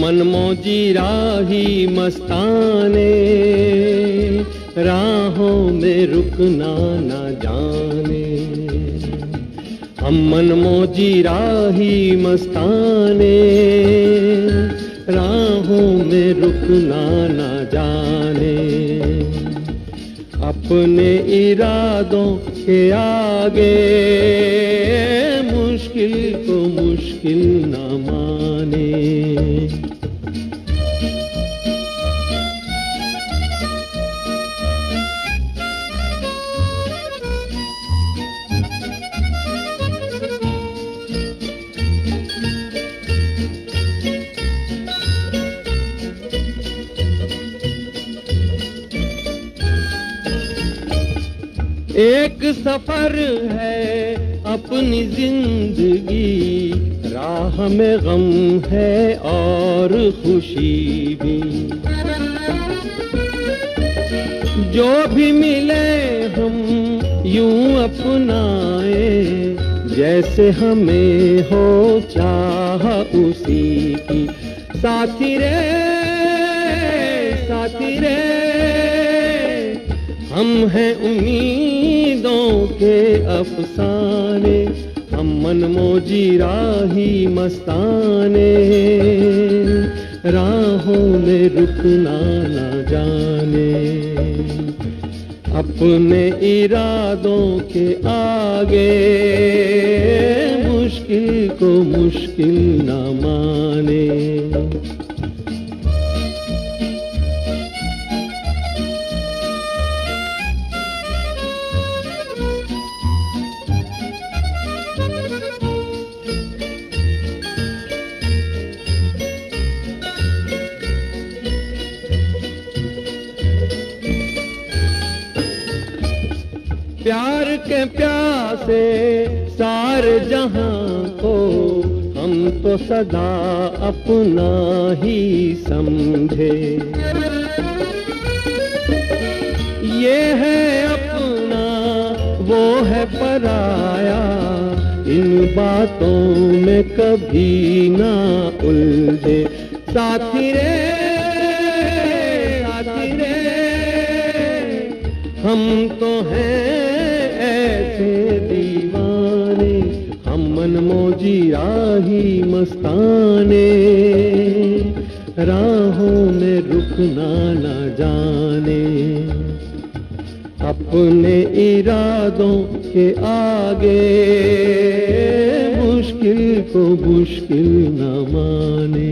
मन राही मस्ताने राहों में रुकना ना जाने। हम मनमोजी राही मस्ताने, राहों में रुकना ना जाने। अपने इरादों के आगे, मुश्किल को मुश्किल न माने। एक सफ़र है अपनी ज़िंदगी। राह में गम है और खुशी भी। जो भी मिले हम यूँ अपनाए, जैसे हमें हो चाह उसी की। साथी रे साथी रे। हम हैं उम्मीदों के अफसाने, हम मनमोजी राही मस्ताने। राहों में रुकना न जाने। अपने इरादों के आगे, मुश्किल को मुश्किल न माने। प्यार के प्यासे सार जहाँ को, हम तो सदा अपना ही समझे। ये है अपना, वो है पराया, इन बातों में कभी ना उलझे। साथी रे हम तो हैं ऐसे दीवाने, हम मनमोजी राही मस्ताने। राहों में रुकना न जाने, अपने इरादों के आगे मुश्किल को मुश्किल न माने।